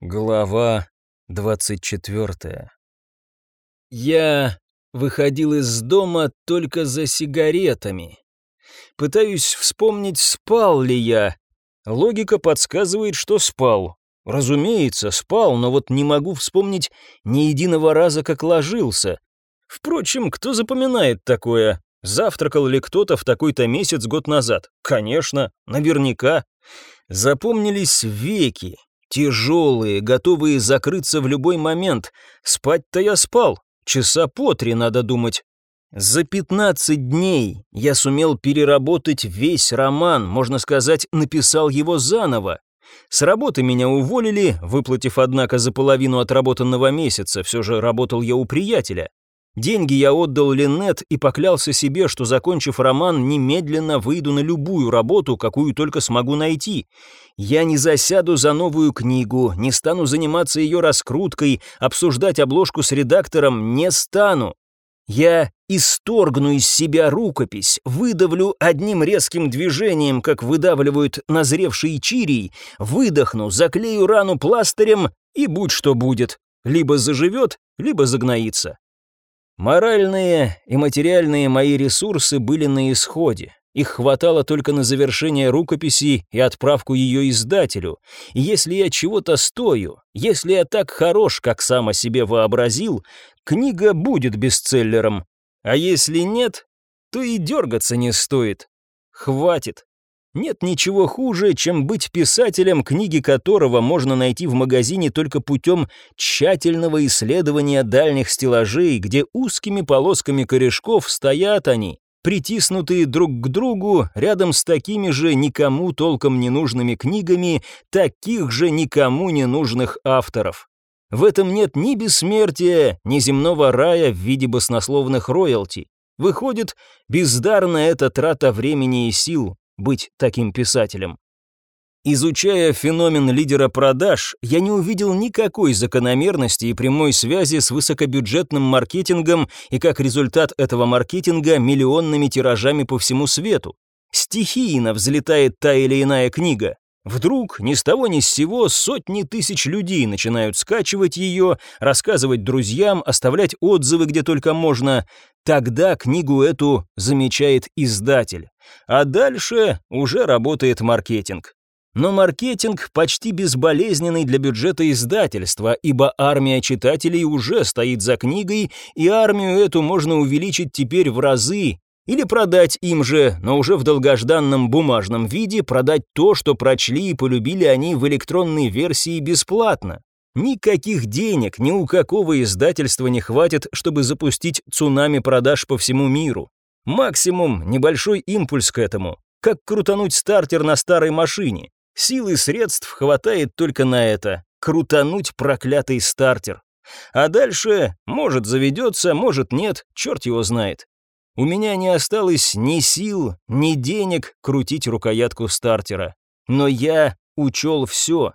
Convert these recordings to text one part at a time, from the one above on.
Глава 24 Я выходил из дома только за сигаретами. Пытаюсь вспомнить, спал ли я. Логика подсказывает, что спал. Разумеется, спал, но вот не могу вспомнить ни единого раза, как ложился. Впрочем, кто запоминает такое? Завтракал ли кто-то в такой-то месяц год назад? Конечно, наверняка. Запомнились веки, Тяжелые, готовые закрыться в любой момент. Спать-то я спал. Часа по три, надо думать. За 15 дней я сумел переработать весь роман, можно сказать, написал его заново. С работы меня уволили, выплатив, однако, за половину отработанного месяца, все же работал я у приятеля. Деньги я отдал Линнет и поклялся себе, что, закончив роман, немедленно выйду на любую работу, какую только смогу найти. Я не засяду за новую книгу, не стану заниматься ее раскруткой, обсуждать обложку с редактором не стану. Я исторгну из себя рукопись, выдавлю одним резким движением, как выдавливают назревший чирий, выдохну, заклею рану пластырем и будь что будет. Либо заживет, либо загноится. Моральные и материальные мои ресурсы были на исходе. Их хватало только на завершение рукописи и отправку ее издателю. И если я чего-то стою, если я так хорош, как сам о себе вообразил, книга будет бестселлером. А если нет, то и дергаться не стоит. Хватит. Нет ничего хуже, чем быть писателем, книги которого можно найти в магазине только путем тщательного исследования дальних стеллажей, где узкими полосками корешков стоят они, притиснутые друг к другу, рядом с такими же никому толком не нужными книгами, таких же никому не нужных авторов. В этом нет ни бессмертия, ни земного рая в виде баснословных роялти. Выходит, бездарна эта трата времени и сил, быть таким писателем. Изучая феномен лидера продаж, я не увидел никакой закономерности и прямой связи с высокобюджетным маркетингом и как результат этого маркетинга миллионными тиражами по всему свету. Стихийно взлетает та или иная книга. Вдруг ни с того ни с сего сотни тысяч людей начинают скачивать ее, рассказывать друзьям, оставлять отзывы где только можно. Тогда книгу эту замечает издатель. А дальше уже работает маркетинг. Но маркетинг почти безболезненный для бюджета издательства, ибо армия читателей уже стоит за книгой, и армию эту можно увеличить теперь в разы, или продать им же, но уже в долгожданном бумажном виде, продать то, что прочли и полюбили они в электронной версии бесплатно. Никаких денег ни у какого издательства не хватит, чтобы запустить цунами продаж по всему миру. Максимум небольшой импульс к этому. Как крутануть стартер на старой машине. Сил и средств хватает только на это. Крутануть проклятый стартер. А дальше, может, заведется, может, нет, черт его знает. У меня не осталось ни сил, ни денег крутить рукоятку стартера. Но я учел все.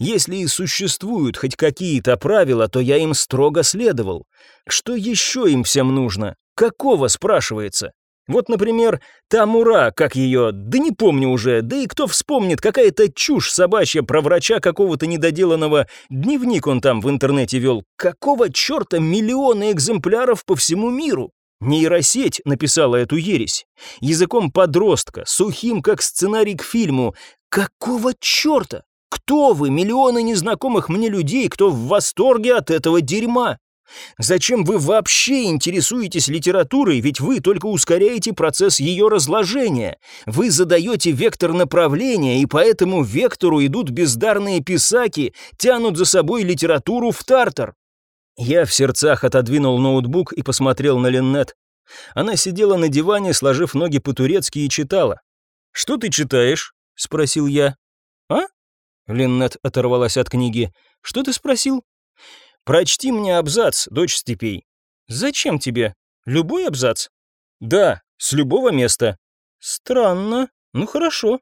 Если и существуют хоть какие-то правила, то я им строго следовал. Что еще им всем нужно? Какого, спрашивается? Вот, например, та Мура, как ее, да не помню уже, да и кто вспомнит, какая-то чушь собачья про врача какого-то недоделанного, дневник он там в интернете вел. Какого черта миллионы экземпляров по всему миру? Нейросеть написала эту ересь. Языком подростка, сухим, как сценарий к фильму. Какого черта? Кто вы, миллионы незнакомых мне людей, кто в восторге от этого дерьма? Зачем вы вообще интересуетесь литературой, ведь вы только ускоряете процесс ее разложения. Вы задаете вектор направления, и по этому вектору идут бездарные писаки, тянут за собой литературу в тартар. Я в сердцах отодвинул ноутбук и посмотрел на Линнет. Она сидела на диване, сложив ноги по-турецки и читала. «Что ты читаешь?» — спросил я. «А?» — Линнет оторвалась от книги. «Что ты спросил?» «Прочти мне абзац, дочь степей». «Зачем тебе? Любой абзац?» «Да, с любого места». «Странно. Ну хорошо».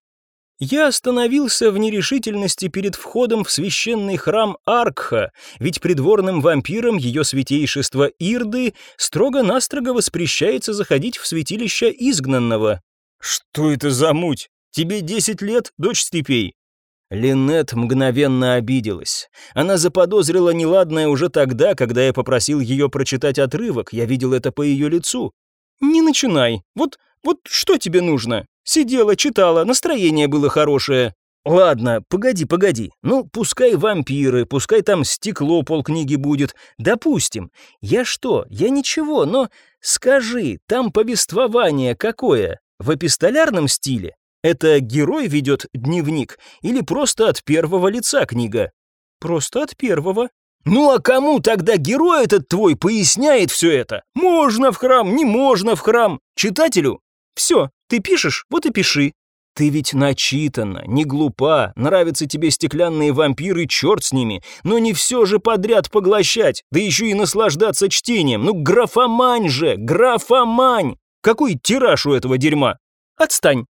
Я остановился в нерешительности перед входом в священный храм Аркха, ведь придворным вампирам ее святейшество Ирды строго-настрого воспрещается заходить в святилище изгнанного. «Что это за муть? Тебе десять лет, дочь степей?» Линет мгновенно обиделась. Она заподозрила неладное уже тогда, когда я попросил ее прочитать отрывок, я видел это по ее лицу. «Не начинай. Вот, вот что тебе нужно? Сидела, читала, настроение было хорошее». «Ладно, погоди, погоди. Ну, пускай вампиры, пускай там стекло полкниги будет. Допустим. Я что? Я ничего, но скажи, там повествование какое? В эпистолярном стиле? Это герой ведет дневник или просто от первого лица книга? Просто от первого. Ну а кому тогда герой этот твой поясняет все это? Можно в храм, не можно в храм. Читателю? Все, ты пишешь, вот и пиши. Ты ведь начитана, не глупа, нравятся тебе стеклянные вампиры, черт с ними, но не все же подряд поглощать, да еще и наслаждаться чтением. Ну графомань же, графомань! Какой тираж у этого дерьма? Отстань,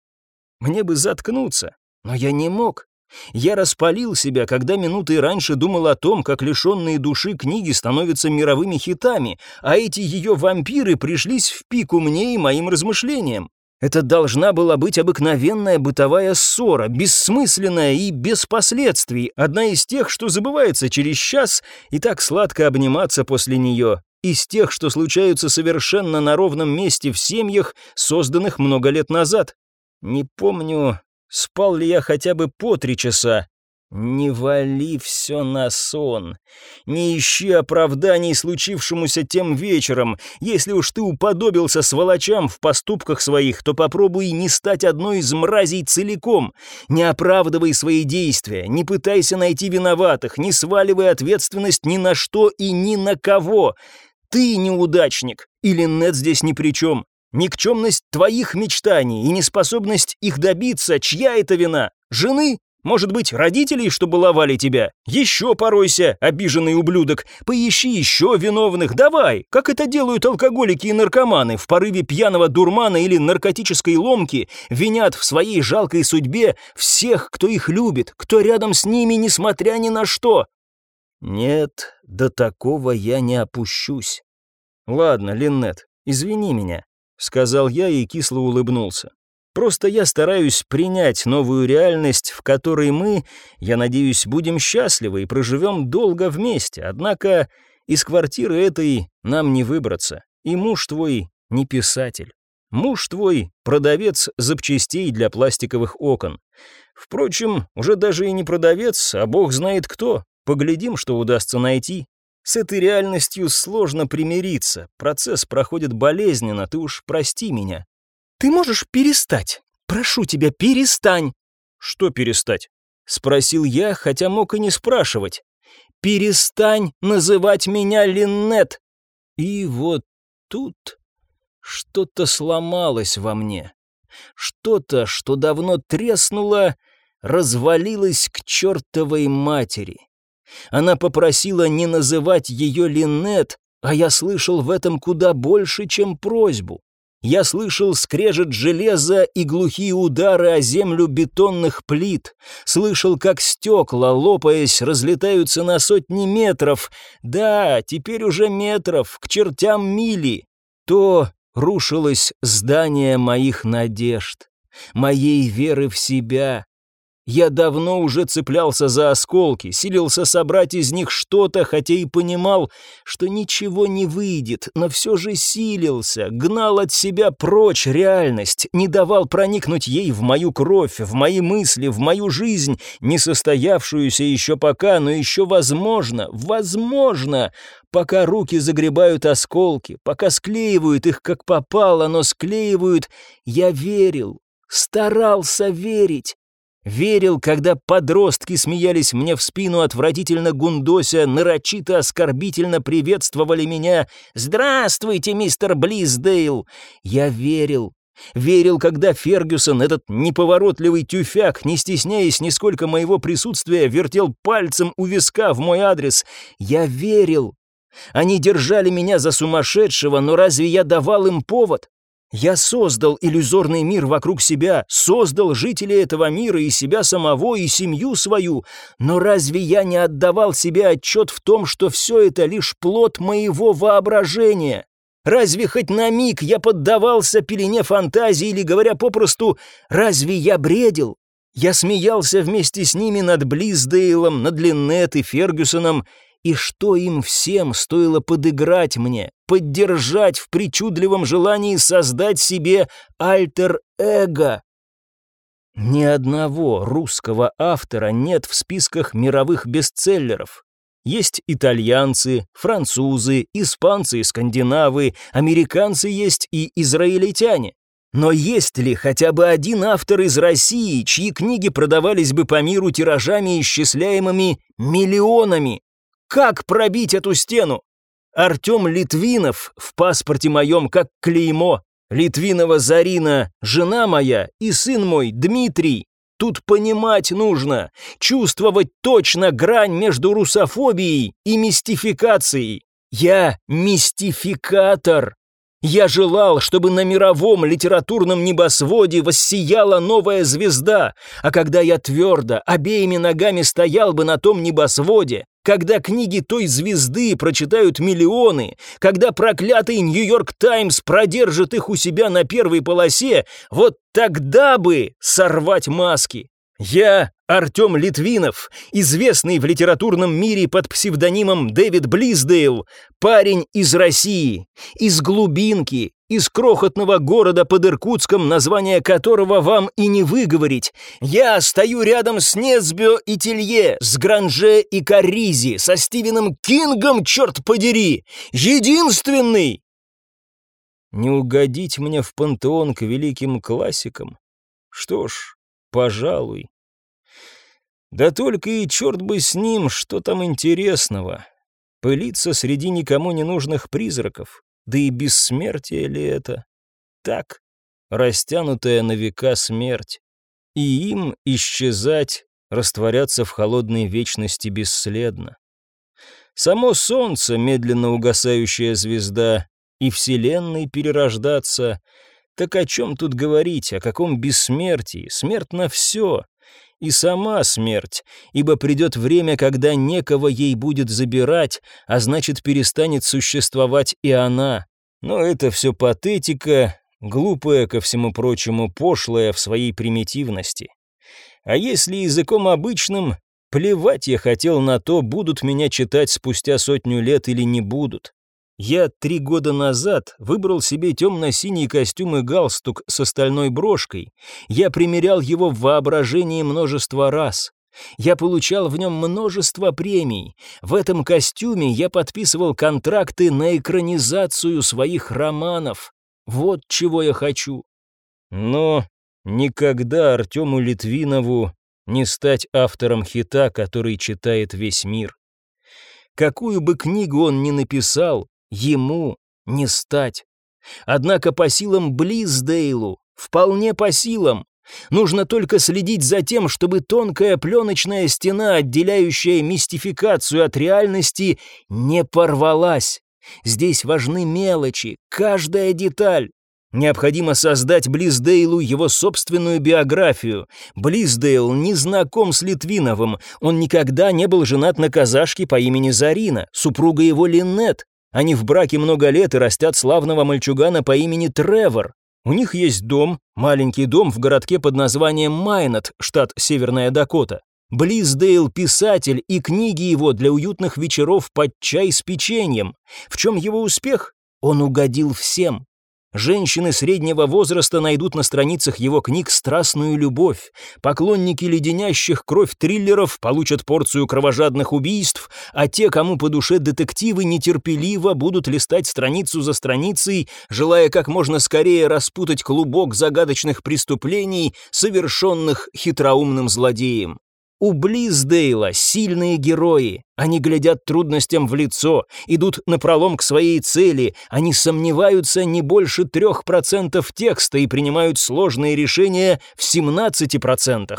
мне бы заткнуться, но я не мог. Я распалил себя, когда минуты раньше думал о том, как лишенные души книги становятся мировыми хитами, а эти ее вампиры пришлись в пику мне и моим размышлениям. Это должна была быть обыкновенная бытовая ссора, бессмысленная и без последствий, одна из тех, что забывается через час и так сладко обниматься после нее, из тех, что случаются совершенно на ровном месте в семьях, созданных много лет назад. Не помню, спал ли я хотя бы по три часа. Не вали все на сон. Не ищи оправданий случившемуся тем вечером. Если уж ты уподобился сволочам в поступках своих, то попробуй не стать одной из мразей целиком. Не оправдывай свои действия, не пытайся найти виноватых, не сваливай ответственность ни на что и ни на кого. Ты неудачник, или нет здесь ни при чем. Никчемность твоих мечтаний и неспособность их добиться, чья это вина? Жены? Может быть, родителей, что баловали тебя? Еще поройся, обиженный ублюдок. Поищи еще виновных. Давай, как это делают алкоголики и наркоманы в порыве пьяного дурмана или наркотической ломки, винят в своей жалкой судьбе всех, кто их любит, кто рядом с ними, несмотря ни на что. Нет, до такого я не опущусь. Ладно, Линнет, извини меня. — сказал я и кисло улыбнулся. «Просто я стараюсь принять новую реальность, в которой мы, я надеюсь, будем счастливы и проживем долго вместе, однако из квартиры этой нам не выбраться, и муж твой не писатель. Муж твой — продавец запчастей для пластиковых окон. Впрочем, уже даже и не продавец, а бог знает кто. Поглядим, что удастся найти. С этой реальностью сложно примириться. Процесс проходит болезненно, ты уж прости меня. Ты можешь перестать? Прошу тебя, перестань. Что перестать? Спросил я, хотя мог и не спрашивать. Перестань называть меня Линнет. И вот тут что-то сломалось во мне. Что-то, что давно треснуло, развалилось к чертовой матери. Она попросила не называть ее Линнет, а я слышал в этом куда больше, чем просьбу. Я слышал скрежет железа и глухие удары о землю бетонных плит, слышал, как стекла, лопаясь, разлетаются на сотни метров, да, теперь уже метров, к чертям мили. То рушилось здание моих надежд, моей веры в себя, я давно уже цеплялся за осколки, силился собрать из них что-то, хотя и понимал, что ничего не выйдет, но все же силился, гнал от себя прочь реальность, не давал проникнуть ей в мою кровь, в мои мысли, в мою жизнь, не состоявшуюся еще пока, но еще возможно, возможно, пока руки загребают осколки, пока склеивают их как попало, но склеивают, я верил, старался верить. Верил, когда подростки смеялись мне в спину отвратительно гундося, нарочито оскорбительно приветствовали меня «Здравствуйте, мистер Близдейл!» Я верил. Верил, когда Фергюсон, этот неповоротливый тюфяк, не стесняясь нисколько моего присутствия, вертел пальцем у виска в мой адрес. Я верил. Они держали меня за сумасшедшего, но разве я давал им повод? Я создал иллюзорный мир вокруг себя, создал жителей этого мира и себя самого, и семью свою, но разве я не отдавал себе отчет в том, что все это лишь плод моего воображения? Разве хоть на миг я поддавался пелене фантазии или, говоря попросту, разве я бредил? Я смеялся вместе с ними над Близдейлом, над Линнет и Фергюсоном, и что им всем стоило подыграть мне, поддержать в причудливом желании создать себе альтер-эго. Ни одного русского автора нет в списках мировых бестселлеров. Есть итальянцы, французы, испанцы и скандинавы, американцы есть и израильтяне. Но есть ли хотя бы один автор из России, чьи книги продавались бы по миру тиражами, исчисляемыми миллионами? Как пробить эту стену? Артем Литвинов в паспорте моем как клеймо. Литвинова Зарина, жена моя и сын мой Дмитрий. Тут понимать нужно, чувствовать точно грань между русофобией и мистификацией. Я мистификатор. Я желал, чтобы на мировом литературном небосводе воссияла новая звезда, а когда я твердо, обеими ногами стоял бы на том небосводе, когда книги той звезды прочитают миллионы, когда проклятый Нью-Йорк Таймс продержит их у себя на первой полосе, вот тогда бы сорвать маски. Я Артем Литвинов, известный в литературном мире под псевдонимом Дэвид Близдейл, парень из России, из глубинки, из крохотного города под Иркутском, название которого вам и не выговорить. Я стою рядом с Несбио и Телье, с Гранже и Каризи, со Стивеном Кингом, черт подери! Единственный! Не угодить мне в пантеон к великим классикам? Что ж, пожалуй. Да только и черт бы с ним, что там интересного. Пылиться среди никому не нужных призраков. Да и бессмертие ли это? Так, растянутая на века смерть. И им исчезать, растворяться в холодной вечности бесследно. Само солнце, медленно угасающая звезда, и вселенной перерождаться. Так о чем тут говорить, о каком бессмертии? Смертно все, и сама смерть, ибо придет время, когда некого ей будет забирать, а значит перестанет существовать и она. Но это все патетика, глупая, ко всему прочему, пошлая в своей примитивности. А если языком обычным, плевать я хотел на то, будут меня читать спустя сотню лет или не будут. Я три года назад выбрал себе темно-синий костюм и галстук с остальной брошкой. Я примерял его в воображении множество раз. Я получал в нем множество премий. В этом костюме я подписывал контракты на экранизацию своих романов. Вот чего я хочу. Но никогда Артему Литвинову не стать автором хита, который читает весь мир. Какую бы книгу он ни написал, ему не стать. Однако по силам Близдейлу, вполне по силам, нужно только следить за тем, чтобы тонкая пленочная стена, отделяющая мистификацию от реальности, не порвалась. Здесь важны мелочи, каждая деталь. Необходимо создать Близдейлу его собственную биографию. Близдейл не знаком с Литвиновым, он никогда не был женат на казашке по имени Зарина, супруга его Линнет. Они в браке много лет и растят славного мальчугана по имени Тревор. У них есть дом, маленький дом в городке под названием Майнет, штат Северная Дакота. Близдейл – писатель, и книги его для уютных вечеров под чай с печеньем. В чем его успех? Он угодил всем. Женщины среднего возраста найдут на страницах его книг страстную любовь. Поклонники леденящих кровь триллеров получат порцию кровожадных убийств, а те, кому по душе детективы, нетерпеливо будут листать страницу за страницей, желая как можно скорее распутать клубок загадочных преступлений, совершенных хитроумным злодеем. У Близдейла сильные герои. Они глядят трудностям в лицо, идут напролом к своей цели, они сомневаются не больше трех процентов текста и принимают сложные решения в 17%.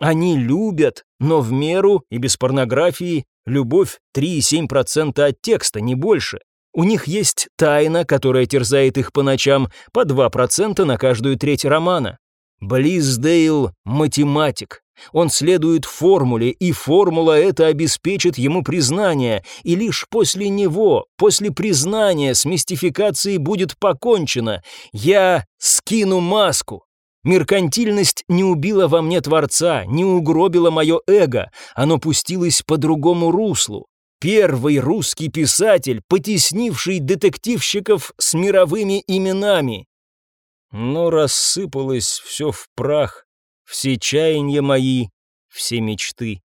Они любят, но в меру и без порнографии любовь 3,7% от текста, не больше. У них есть тайна, которая терзает их по ночам, по 2% на каждую треть романа. Близдейл – математик, он следует формуле, и формула эта обеспечит ему признание, и лишь после него, после признания с мистификацией будет покончено. Я скину маску. Меркантильность не убила во мне Творца, не угробила мое эго, оно пустилось по другому руслу. Первый русский писатель, потеснивший детективщиков с мировыми именами. Но рассыпалось все в прах, все чаяния мои, все мечты.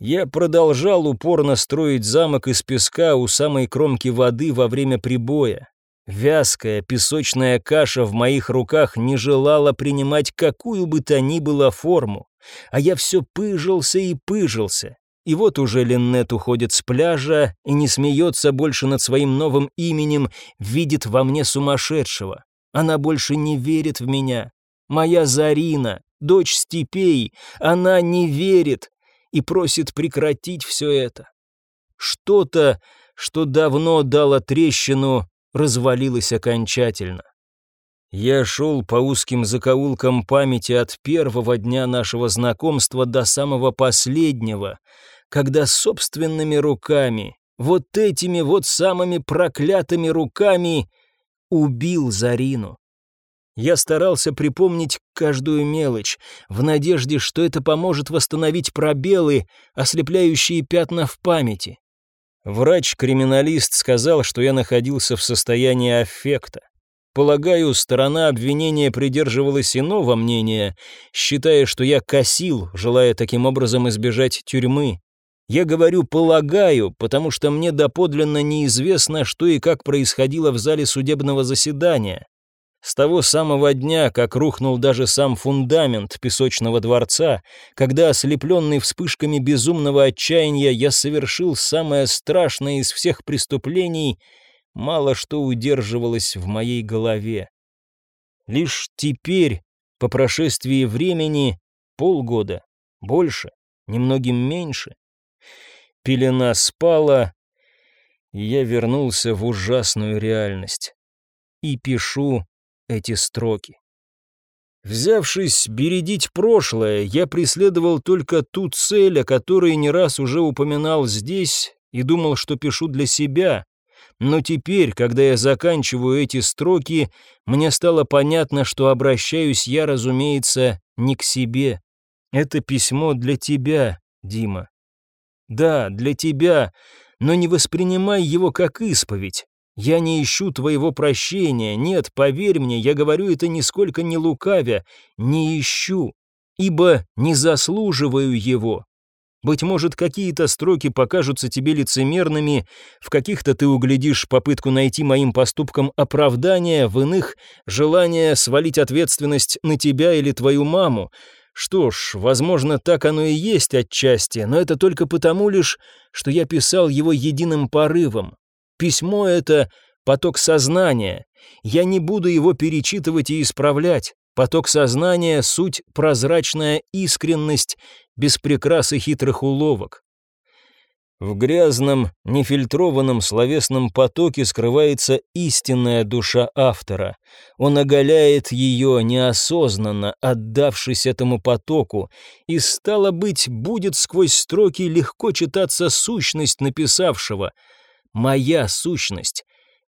Я продолжал упорно строить замок из песка у самой кромки воды во время прибоя. Вязкая песочная каша в моих руках не желала принимать какую бы то ни было форму, а я все пыжился и пыжился. И вот уже Линнет уходит с пляжа и не смеется больше над своим новым именем, видит во мне сумасшедшего. Она больше не верит в меня. Моя Зарина, дочь степей, она не верит и просит прекратить все это. Что-то, что давно дало трещину, развалилось окончательно. Я шел по узким закоулкам памяти от первого дня нашего знакомства до самого последнего, когда собственными руками, вот этими вот самыми проклятыми руками, убил Зарину. Я старался припомнить каждую мелочь, в надежде, что это поможет восстановить пробелы, ослепляющие пятна в памяти. Врач-криминалист сказал, что я находился в состоянии аффекта. Полагаю, сторона обвинения придерживалась иного мнения, считая, что я косил, желая таким образом избежать тюрьмы. Я говорю «полагаю», потому что мне доподлинно неизвестно, что и как происходило в зале судебного заседания. С того самого дня, как рухнул даже сам фундамент песочного дворца, когда, ослепленный вспышками безумного отчаяния, я совершил самое страшное из всех преступлений, мало что удерживалось в моей голове. Лишь теперь, по прошествии времени, полгода, больше, немногим меньше, пелена спала, и я вернулся в ужасную реальность. И пишу эти строки. Взявшись бередить прошлое, я преследовал только ту цель, о которой не раз уже упоминал здесь, и думал, что пишу для себя. Но теперь, когда я заканчиваю эти строки, мне стало понятно, что обращаюсь я, разумеется, не к себе. Это письмо для тебя, Дима. Да, для тебя, но не воспринимай его как исповедь. Я не ищу твоего прощения, нет, поверь мне, я говорю это нисколько не лукавя, не ищу, ибо не заслуживаю его. Быть может, какие-то строки покажутся тебе лицемерными, в каких-то ты углядишь попытку найти моим поступкам оправдание, в иных — желание свалить ответственность на тебя или твою маму. Что ж, возможно, так оно и есть отчасти, но это только потому лишь, что я писал его единым порывом, Письмо — это поток сознания. Я не буду его перечитывать и исправлять. Поток сознания — суть прозрачная искренность, без прикрас и хитрых уловок. В грязном, нефильтрованном словесном потоке скрывается истинная душа автора. Он оголяет ее неосознанно, отдавшись этому потоку, и, стало быть, будет сквозь строки легко читаться сущность написавшего — Моя сущность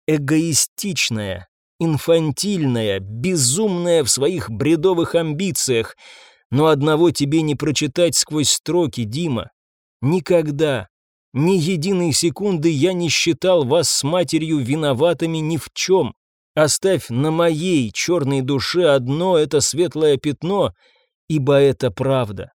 эгоистичная, инфантильная, безумная в своих бредовых амбициях, но одного тебе не прочитать сквозь строки, Дима. Никогда, ни единой секунды я не считал вас с матерью виноватыми ни в чем. Оставь на моей черной душе одно это светлое пятно, ибо это правда.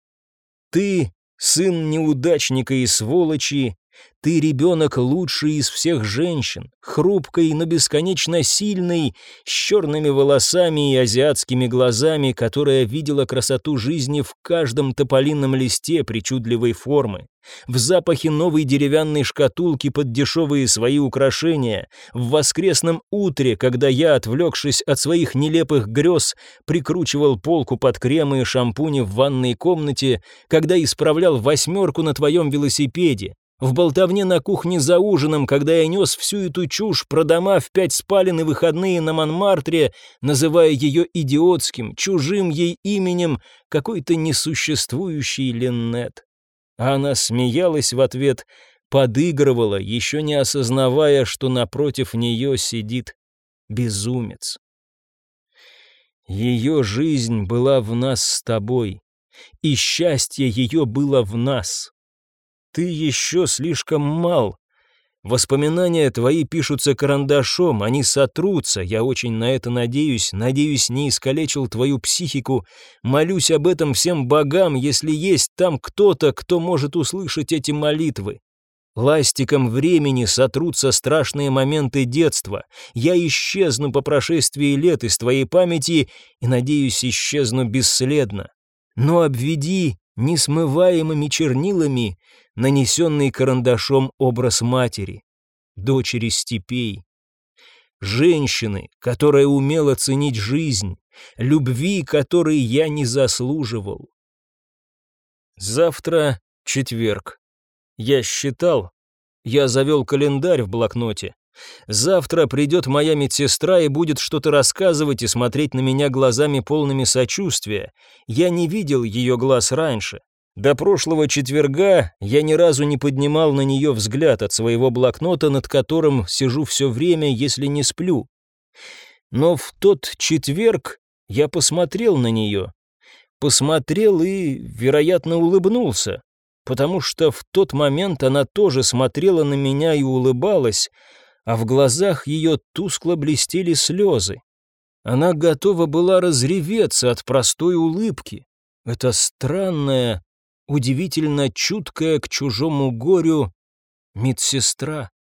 Ты сын неудачника и сволочи, ты ребенок лучший из всех женщин, хрупкой, но бесконечно сильный, с черными волосами и азиатскими глазами, которая видела красоту жизни в каждом тополином листе причудливой формы, в запахе новой деревянной шкатулки под дешевые свои украшения, в воскресном утре, когда я, отвлекшись от своих нелепых грез, прикручивал полку под кремы и шампуни в ванной комнате, когда исправлял восьмерку на твоем велосипеде, в болтовне на кухне за ужином, когда я нес всю эту чушь про дома в пять спален и выходные на Монмартре, называя ее идиотским, чужим ей именем, какой-то несуществующий Леннет. А она смеялась в ответ, подыгрывала, еще не осознавая, что напротив нее сидит безумец. Ее жизнь была в нас с тобой, и счастье ее было в нас. Ты еще слишком мал. Воспоминания твои пишутся карандашом, они сотрутся, я очень на это надеюсь, надеюсь, не искалечил твою психику, молюсь об этом всем богам, если есть там кто-то, кто может услышать эти молитвы. Ластиком времени сотрутся страшные моменты детства. Я исчезну по прошествии лет из твоей памяти и, надеюсь, исчезну бесследно. Но обведи несмываемыми чернилами нанесенный карандашом образ матери, дочери степей. Женщины, которая умела ценить жизнь, любви, которой я не заслуживал. Завтра четверг. Я считал, я завел календарь в блокноте. Завтра придет моя медсестра и будет что-то рассказывать и смотреть на меня глазами полными сочувствия. Я не видел ее глаз раньше. До прошлого четверга я ни разу не поднимал на нее взгляд от своего блокнота, над которым сижу все время, если не сплю. Но в тот четверг я посмотрел на нее. Посмотрел и, вероятно, улыбнулся потому что в тот момент она тоже смотрела на меня и улыбалась, а в глазах ее тускло блестели слезы. Она готова была разреветься от простой улыбки. Это странная, удивительно чуткая к чужому горю медсестра.